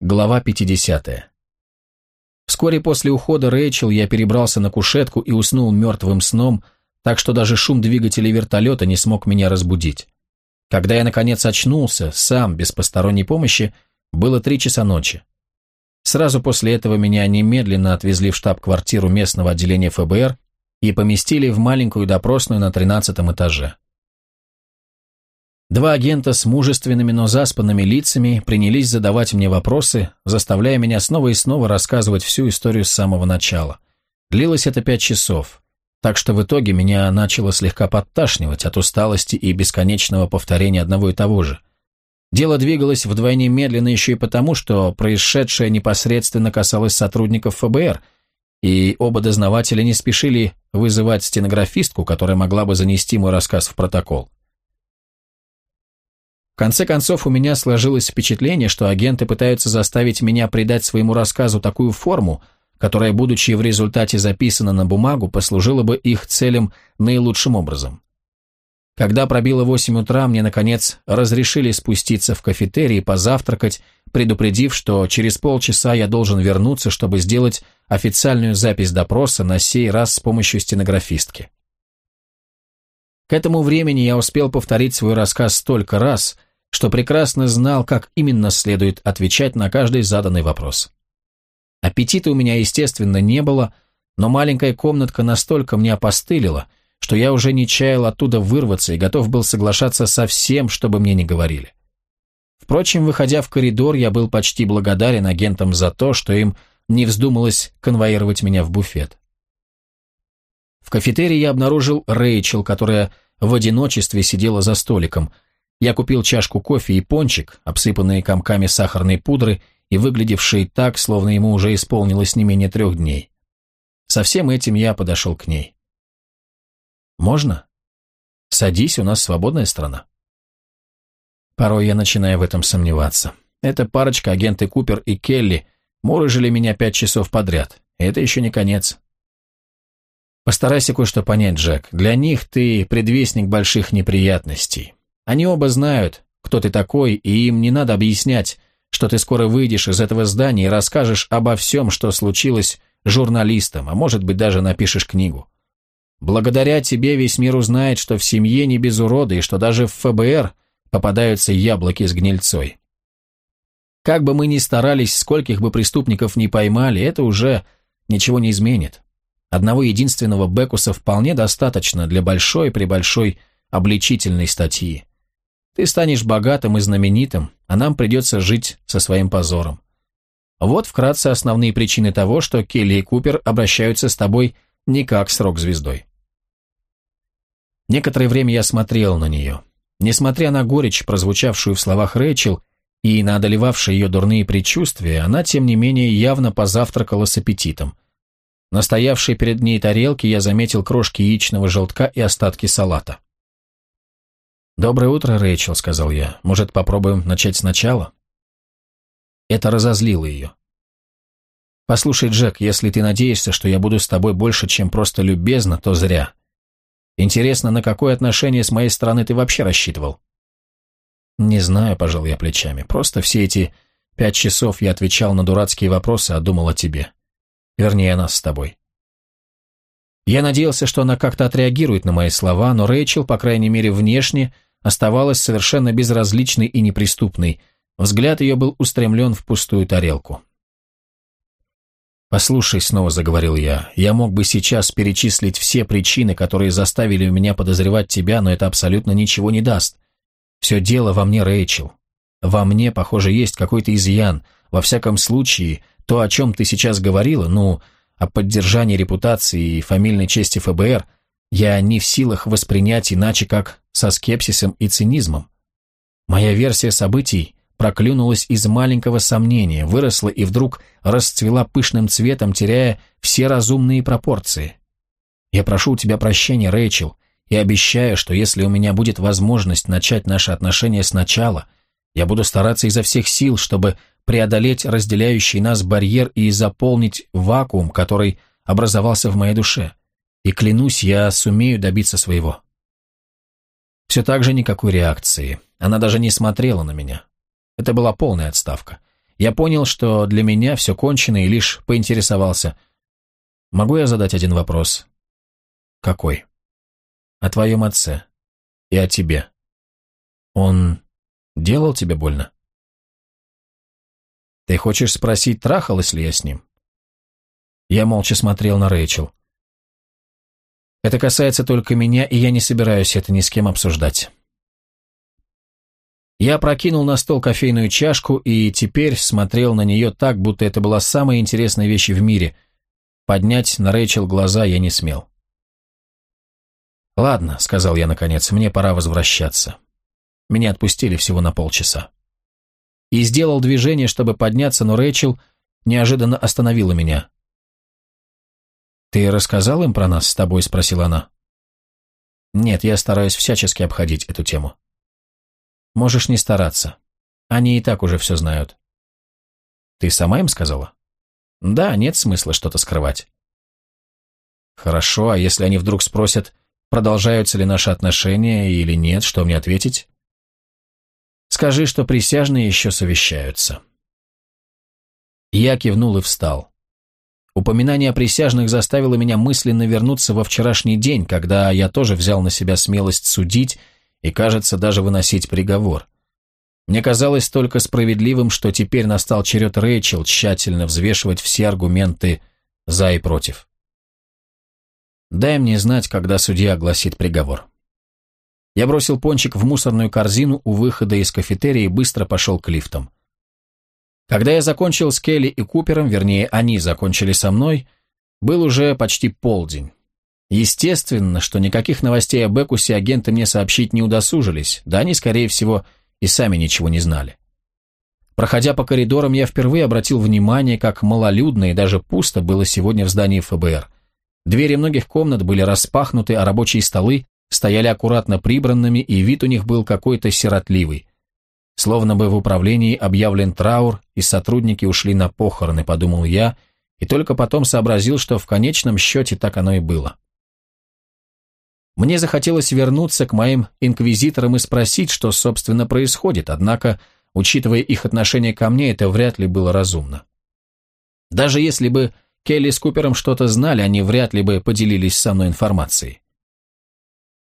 Глава 50. Вскоре после ухода Рэйчел я перебрался на кушетку и уснул мертвым сном, так что даже шум двигателя вертолета не смог меня разбудить. Когда я, наконец, очнулся, сам, без посторонней помощи, было три часа ночи. Сразу после этого меня немедленно отвезли в штаб-квартиру местного отделения ФБР и поместили в маленькую допросную на тринадцатом этаже. Два агента с мужественными, но заспанными лицами принялись задавать мне вопросы, заставляя меня снова и снова рассказывать всю историю с самого начала. Длилось это пять часов, так что в итоге меня начало слегка подташнивать от усталости и бесконечного повторения одного и того же. Дело двигалось вдвойне медленно еще и потому, что происшедшее непосредственно касалось сотрудников ФБР, и оба дознавателя не спешили вызывать стенографистку, которая могла бы занести мой рассказ в протокол. Конце концов, у меня сложилось впечатление, что агенты пытаются заставить меня придать своему рассказу такую форму, которая, будучи в результате записана на бумагу, послужила бы их целям наилучшим образом. Когда пробило 8 утра, мне, наконец, разрешили спуститься в кафетерий позавтракать, предупредив, что через полчаса я должен вернуться, чтобы сделать официальную запись допроса, на сей раз с помощью стенографистки. К этому времени я успел повторить свой рассказ столько раз, что прекрасно знал, как именно следует отвечать на каждый заданный вопрос. Аппетита у меня, естественно, не было, но маленькая комнатка настолько мне опостылила, что я уже не чаял оттуда вырваться и готов был соглашаться со всем, что бы мне ни говорили. Впрочем, выходя в коридор, я был почти благодарен агентам за то, что им не вздумалось конвоировать меня в буфет. В кафетерии я обнаружил Рэйчел, которая в одиночестве сидела за столиком – я купил чашку кофе и пончик, обсыпанные комками сахарной пудры и выглядевший так, словно ему уже исполнилось не менее трех дней. Со всем этим я подошел к ней. «Можно? Садись, у нас свободная страна». Порой я начинаю в этом сомневаться. Эта парочка, агенты Купер и Келли, мурыжили меня пять часов подряд. это еще не конец. Постарайся кое-что понять, Джек. Для них ты предвестник больших неприятностей. Они оба знают, кто ты такой, и им не надо объяснять, что ты скоро выйдешь из этого здания и расскажешь обо всем, что случилось журналистам, а может быть даже напишешь книгу. Благодаря тебе весь мир узнает, что в семье не без урода и что даже в ФБР попадаются яблоки с гнильцой. Как бы мы ни старались, скольких бы преступников не поймали, это уже ничего не изменит. Одного единственного Бекуса вполне достаточно для большой-пребольшой обличительной статьи. Ты станешь богатым и знаменитым, а нам придется жить со своим позором. Вот вкратце основные причины того, что Келли и Купер обращаются с тобой не как с рок-звездой. Некоторое время я смотрел на нее. Несмотря на горечь, прозвучавшую в словах Рэйчел, и на одолевавшие ее дурные предчувствия, она, тем не менее, явно позавтракала с аппетитом. На стоявшей перед ней тарелке я заметил крошки яичного желтка и остатки салата. «Доброе утро, Рэйчел», — сказал я. «Может, попробуем начать сначала?» Это разозлило ее. «Послушай, Джек, если ты надеешься, что я буду с тобой больше, чем просто любезно, то зря. Интересно, на какое отношение с моей стороны ты вообще рассчитывал?» «Не знаю», — пожал я плечами. «Просто все эти пять часов я отвечал на дурацкие вопросы, а думал о тебе. Вернее, о нас с тобой. Я надеялся, что она как-то отреагирует на мои слова, но Рэйчел, по крайней мере, внешне, оставалась совершенно безразличной и неприступной. Взгляд ее был устремлен в пустую тарелку. «Послушай», — снова заговорил я, — «я мог бы сейчас перечислить все причины, которые заставили меня подозревать тебя, но это абсолютно ничего не даст. Все дело во мне, Рэйчел. Во мне, похоже, есть какой-то изъян. Во всяком случае, то, о чем ты сейчас говорила, ну, о поддержании репутации и фамильной чести ФБР, я не в силах воспринять иначе, как со скепсисом и цинизмом. Моя версия событий проклюнулась из маленького сомнения, выросла и вдруг расцвела пышным цветом, теряя все разумные пропорции. Я прошу у тебя прощения, Рэйчел, и обещаю, что если у меня будет возможность начать наши отношения сначала, я буду стараться изо всех сил, чтобы преодолеть разделяющий нас барьер и заполнить вакуум, который образовался в моей душе. И клянусь, я сумею добиться своего. Все так же никакой реакции. Она даже не смотрела на меня. Это была полная отставка. Я понял, что для меня все кончено, и лишь поинтересовался. «Могу я задать один вопрос?» «Какой?» «О твоем отце. И о тебе. Он делал тебе больно?» «Ты хочешь спросить, трахалась ли я с ним?» Я молча смотрел на Рэйчел. «Это касается только меня, и я не собираюсь это ни с кем обсуждать». Я прокинул на стол кофейную чашку и теперь смотрел на нее так, будто это была самая интересная вещь в мире. Поднять на Рэйчел глаза я не смел. «Ладно», — сказал я наконец, — «мне пора возвращаться». Меня отпустили всего на полчаса. И сделал движение, чтобы подняться, но Рэйчел неожиданно остановила меня. «Ты рассказал им про нас с тобой?» — спросила она. «Нет, я стараюсь всячески обходить эту тему». Можешь не стараться. Они и так уже все знают. Ты сама им сказала? Да, нет смысла что-то скрывать. Хорошо, а если они вдруг спросят, продолжаются ли наши отношения или нет, что мне ответить? Скажи, что присяжные еще совещаются. Я кивнул и встал. Упоминание о присяжных заставило меня мысленно вернуться во вчерашний день, когда я тоже взял на себя смелость судить и, кажется, даже выносить приговор. Мне казалось только справедливым, что теперь настал черед Рэйчел тщательно взвешивать все аргументы «за» и «против». «Дай мне знать, когда судья огласит приговор». Я бросил пончик в мусорную корзину у выхода из кафетерия и быстро пошел к лифтам. Когда я закончил с Келли и Купером, вернее, они закончили со мной, был уже почти полдень. Естественно, что никаких новостей о Бекусе агенты мне сообщить не удосужились, да они, скорее всего, и сами ничего не знали. Проходя по коридорам, я впервые обратил внимание, как малолюдно и даже пусто было сегодня в здании ФБР. Двери многих комнат были распахнуты, а рабочие столы стояли аккуратно прибранными, и вид у них был какой-то сиротливый. Словно бы в управлении объявлен траур, и сотрудники ушли на похороны, подумал я, и только потом сообразил, что в конечном счете так оно и было. Мне захотелось вернуться к моим инквизиторам и спросить, что, собственно, происходит, однако, учитывая их отношение ко мне, это вряд ли было разумно. Даже если бы Келли с Купером что-то знали, они вряд ли бы поделились со мной информацией.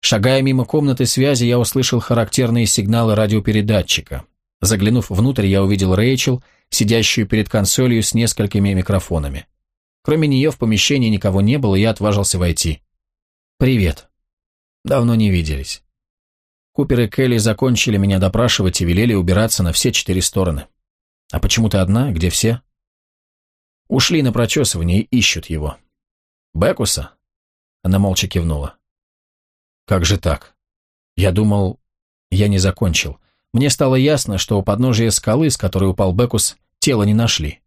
Шагая мимо комнаты связи, я услышал характерные сигналы радиопередатчика. Заглянув внутрь, я увидел Рэйчел, сидящую перед консолью с несколькими микрофонами. Кроме нее в помещении никого не было, и я отважился войти. «Привет», Давно не виделись. Купер и Келли закончили меня допрашивать и велели убираться на все четыре стороны. А почему ты одна? Где все? Ушли на прочесывание и ищут его. Бекуса? Она молча кивнула. Как же так? Я думал, я не закончил. Мне стало ясно, что у подножия скалы, с которой упал Бекус, тело не нашли.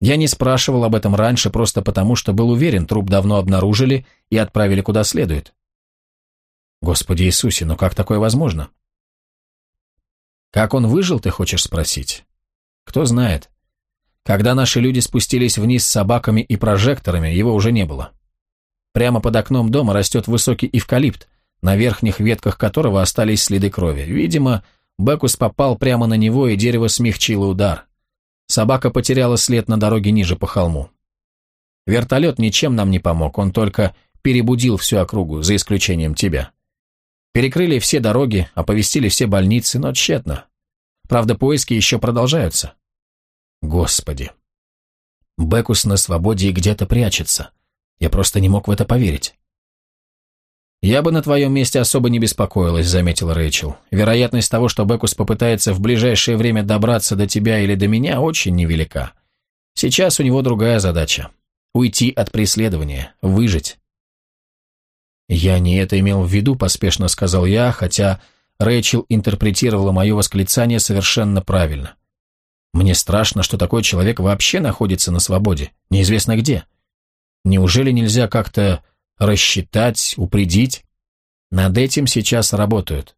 Я не спрашивал об этом раньше просто потому, что был уверен, труп давно обнаружили и отправили куда следует. Господи Иисусе, но как такое возможно? Как он выжил, ты хочешь спросить? Кто знает. Когда наши люди спустились вниз с собаками и прожекторами, его уже не было. Прямо под окном дома растет высокий эвкалипт, на верхних ветках которого остались следы крови. Видимо, Бекус попал прямо на него, и дерево смягчило удар. Собака потеряла след на дороге ниже по холму. Вертолет ничем нам не помог, он только перебудил всю округу, за исключением тебя. Перекрыли все дороги, оповестили все больницы, но тщетно. Правда, поиски еще продолжаются. Господи. Бекус на свободе и где-то прячется. Я просто не мог в это поверить. «Я бы на твоем месте особо не беспокоилась», — заметил Рэйчел. «Вероятность того, что Бекус попытается в ближайшее время добраться до тебя или до меня, очень невелика. Сейчас у него другая задача — уйти от преследования, выжить. «Я не это имел в виду», — поспешно сказал я, хотя Рэйчел интерпретировала мое восклицание совершенно правильно. «Мне страшно, что такой человек вообще находится на свободе, неизвестно где. Неужели нельзя как-то рассчитать, упредить? Над этим сейчас работают.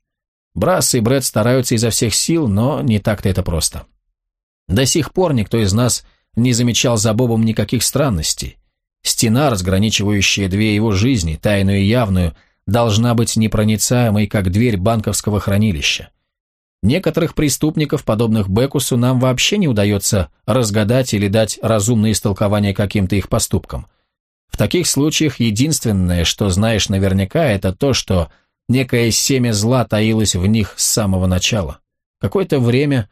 Брас и Брэд стараются изо всех сил, но не так-то это просто. До сих пор никто из нас не замечал за Бобом никаких странностей. Стена, разграничивающая две его жизни, тайную и явную, должна быть непроницаемой, как дверь банковского хранилища. Некоторых преступников, подобных Бекусу, нам вообще не удается разгадать или дать разумное истолкование каким-то их поступкам. В таких случаях единственное, что знаешь наверняка, это то, что некое семя зла таилось в них с самого начала. Какое-то время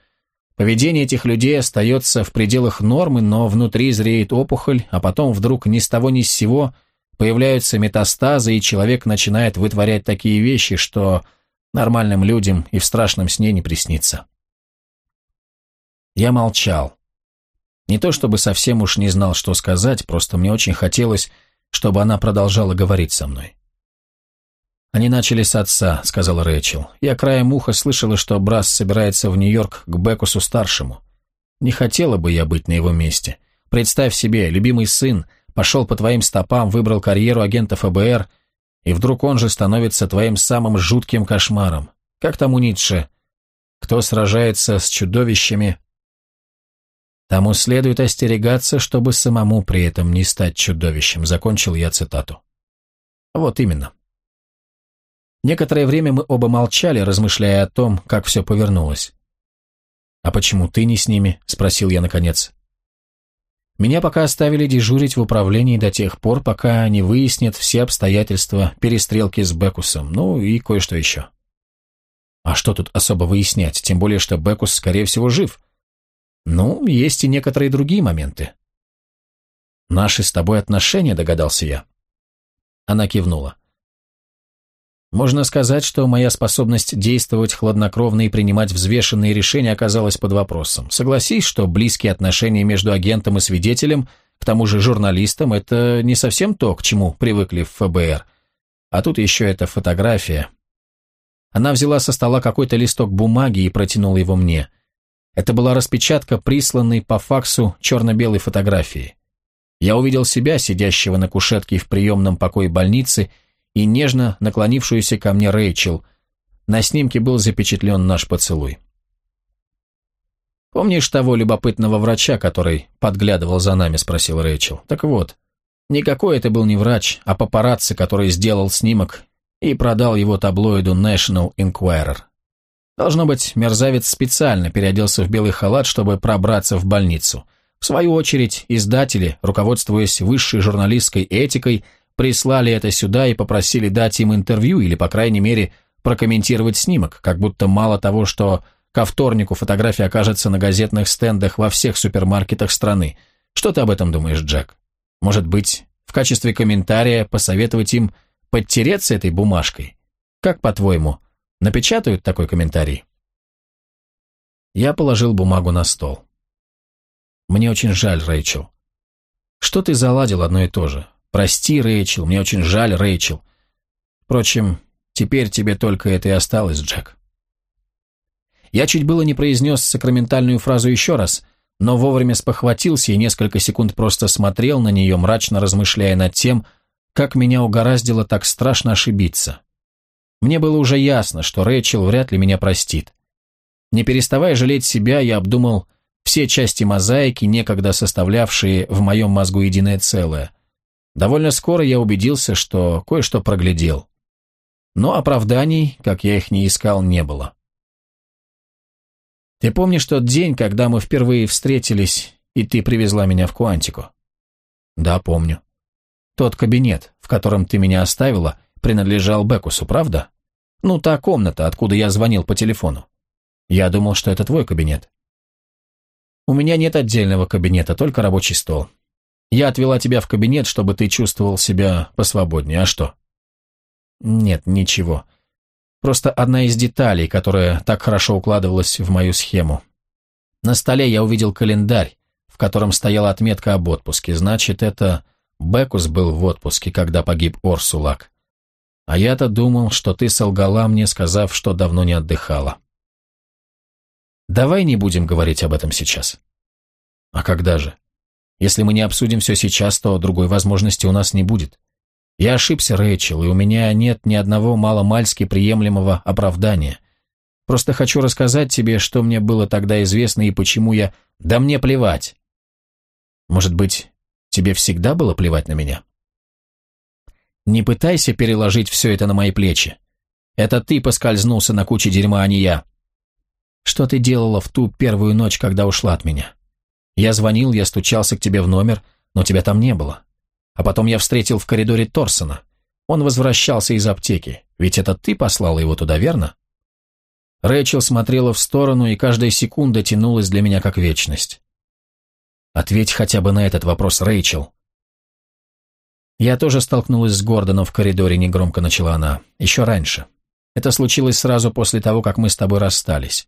поведение этих людей остается в пределах нормы, но внутри зреет опухоль, а потом вдруг ни с того ни с сего появляются метастазы, и человек начинает вытворять такие вещи, что нормальным людям и в страшном сне не приснится. Я молчал. Не то чтобы совсем уж не знал, что сказать, просто мне очень хотелось, чтобы она продолжала говорить со мной. «Они начали с отца», — сказал Рэйчел. «Я краем уха слышала, что Брас собирается в Нью-Йорк к Бекусу-старшему. Не хотела бы я быть на его месте. Представь себе, любимый сын пошел по твоим стопам, выбрал карьеру агента ФБР, и вдруг он же становится твоим самым жутким кошмаром. Как там у Ницше? Кто сражается с чудовищами, тому следует остерегаться, чтобы самому при этом не стать чудовищем. Закончил я цитату. Вот именно. Некоторое время мы оба молчали, размышляя о том, как все повернулось. «А почему ты не с ними?» – спросил я наконец. Меня пока оставили дежурить в управлении до тех пор, пока не выяснят все обстоятельства перестрелки с Бекусом, ну и кое-что еще. А что тут особо выяснять, тем более, что Бекус, скорее всего, жив. Ну, есть и некоторые другие моменты. Наши с тобой отношения, догадался я. Она кивнула. Можно сказать, что моя способность действовать хладнокровно и принимать взвешенные решения оказалась под вопросом. Согласись, что близкие отношения между агентом и свидетелем, к тому же журналистом, это не совсем то, к чему привыкли в ФБР. А тут еще эта фотография. Она взяла со стола какой-то листок бумаги и протянула его мне. Это была распечатка, присланной по факсу черно-белой фотографии. Я увидел себя, сидящего на кушетке в приемном покое больницы, и нежно наклонившуюся ко мне Рэйчел. На снимке был запечатлен наш поцелуй. «Помнишь того любопытного врача, который подглядывал за нами?» – спросил Рэйчел. «Так вот, никакой это был не врач, а папарацци, который сделал снимок и продал его таблоиду National Enquirer. Должно быть, мерзавец специально переоделся в белый халат, чтобы пробраться в больницу. В свою очередь, издатели, руководствуясь высшей журналистской этикой, прислали это сюда и попросили дать им интервью или, по крайней мере, прокомментировать снимок, как будто мало того, что ко вторнику фотография окажется на газетных стендах во всех супермаркетах страны. Что ты об этом думаешь, Джек? Может быть, в качестве комментария посоветовать им подтереться этой бумажкой? Как по-твоему, напечатают такой комментарий? Я положил бумагу на стол. Мне очень жаль, Рэйчел. Что ты заладил одно и то же? Прости, Рэйчел, мне очень жаль, Рэйчел. Впрочем, теперь тебе только это и осталось, Джек. Я чуть было не произнес сакраментальную фразу еще раз, но вовремя спохватился и несколько секунд просто смотрел на нее, мрачно размышляя над тем, как меня угораздило так страшно ошибиться. Мне было уже ясно, что Рэйчел вряд ли меня простит. Не переставая жалеть себя, я обдумал все части мозаики, некогда составлявшие в моем мозгу единое целое – Довольно скоро я убедился, что кое-что проглядел. Но оправданий, как я их не искал, не было. Ты помнишь тот день, когда мы впервые встретились, и ты привезла меня в Куантику? Да, помню. Тот кабинет, в котором ты меня оставила, принадлежал Бекусу, правда? Ну, та комната, откуда я звонил по телефону. Я думал, что это твой кабинет. У меня нет отдельного кабинета, только рабочий стол. Я отвела тебя в кабинет, чтобы ты чувствовал себя посвободнее. А что? Нет, ничего. Просто одна из деталей, которая так хорошо укладывалась в мою схему. На столе я увидел календарь, в котором стояла отметка об отпуске. Значит, это Бекус был в отпуске, когда погиб Орсулак. А я-то думал, что ты солгала мне, сказав, что давно не отдыхала. Давай не будем говорить об этом сейчас. А когда же? Если мы не обсудим все сейчас, то другой возможности у нас не будет. Я ошибся, Рэйчел, и у меня нет ни одного маломальски приемлемого оправдания. Просто хочу рассказать тебе, что мне было тогда известно и почему я... Да мне плевать. Может быть, тебе всегда было плевать на меня? Не пытайся переложить все это на мои плечи. Это ты поскользнулся на куче дерьма, а не я. Что ты делала в ту первую ночь, когда ушла от меня? Я звонил, я стучался к тебе в номер, но тебя там не было. А потом я встретил в коридоре Торсона. Он возвращался из аптеки. Ведь это ты послала его туда, верно? Рэйчел смотрела в сторону, и каждая секунда тянулась для меня как вечность. Ответь хотя бы на этот вопрос, Рэйчел. Я тоже столкнулась с Гордоном в коридоре, негромко начала она. Еще раньше. Это случилось сразу после того, как мы с тобой расстались.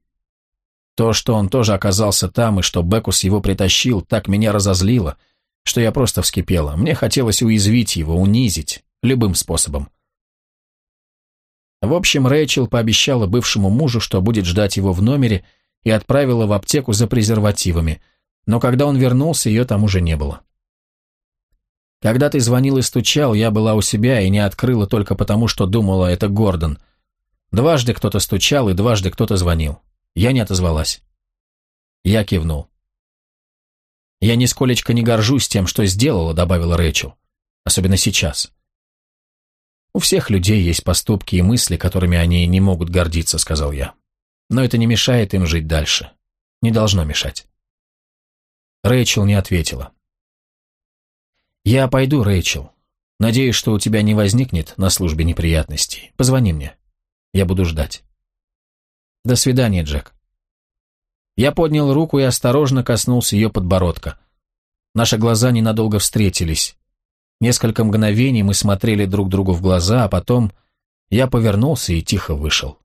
То, что он тоже оказался там, и что Бекус его притащил, так меня разозлило, что я просто вскипела. Мне хотелось уязвить его, унизить, любым способом. В общем, Рэйчел пообещала бывшему мужу, что будет ждать его в номере, и отправила в аптеку за презервативами, но когда он вернулся, ее там уже не было. Когда ты звонил и стучал, я была у себя и не открыла только потому, что думала, это Гордон. Дважды кто-то стучал и дважды кто-то звонил. Я не отозвалась. Я кивнул. «Я нисколечко не горжусь тем, что сделала», — добавила Рэйчел. «Особенно сейчас». «У всех людей есть поступки и мысли, которыми они не могут гордиться», — сказал я. «Но это не мешает им жить дальше. Не должно мешать». Рэйчел не ответила. «Я пойду, Рэйчел. Надеюсь, что у тебя не возникнет на службе неприятностей. Позвони мне. Я буду ждать». «До свидания, Джек». Я поднял руку и осторожно коснулся ее подбородка. Наши глаза ненадолго встретились. Несколько мгновений мы смотрели друг другу в глаза, а потом я повернулся и тихо вышел.